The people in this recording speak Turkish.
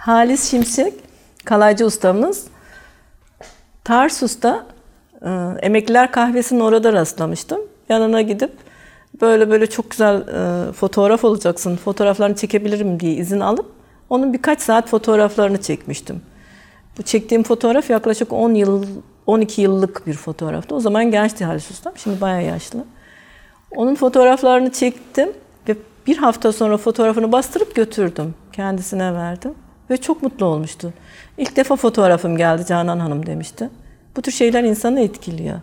Halis Şimşek, kalaycı ustamız. Tarsus'ta e, Emekliler Kahvesi'nin orada rastlamıştım. Yanına gidip böyle böyle çok güzel e, fotoğraf olacaksın, fotoğraflarını çekebilirim diye izin alıp onun birkaç saat fotoğraflarını çekmiştim. Bu çektiğim fotoğraf yaklaşık 10 yıl, 12 yıllık bir fotoğraftı. O zaman gençti Halis Ustam, şimdi bayağı yaşlı. Onun fotoğraflarını çektim ve bir hafta sonra fotoğrafını bastırıp götürdüm. Kendisine verdim ve çok mutlu olmuştu. İlk defa fotoğrafım geldi Canan Hanım demişti. Bu tür şeyler insanı etkiliyor.